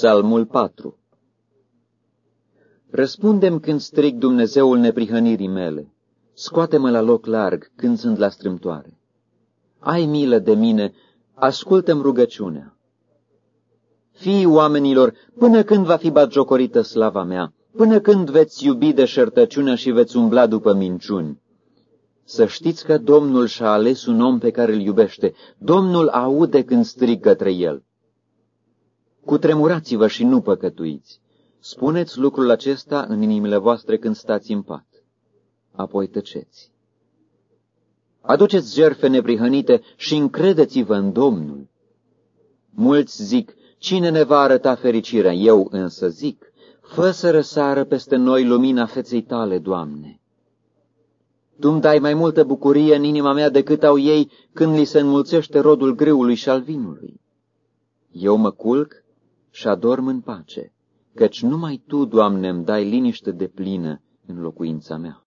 Psalmul 4 Răspundem când strig Dumnezeul neprihănirii mele. Scoate-mă la loc larg când sunt la strâmtoare. Ai milă de mine, ascultă-mi rugăciunea. Fii oamenilor, până când va fi batjocorită slava mea, până când veți iubi de șertăciunea și veți umbla după minciuni. Să știți că Domnul și-a ales un om pe care îl iubește. Domnul aude când strig către el. Cutremurați-vă și nu păcătuiți. Spuneți lucrul acesta în inimile voastre când stați în pat. Apoi tăceți. Aduceți jerfe neprihănite și încredeți-vă în Domnul. Mulți zic, cine ne va arăta fericirea? Eu însă zic, fă să răsară peste noi lumina feței tale, Doamne. Tu-mi dai mai multă bucurie în inima mea decât au ei când li se înmulțește rodul greului și al vinului. Eu mă culc și adorm în pace, căci numai Tu, Doamne, îmi dai liniște de plină în locuința mea.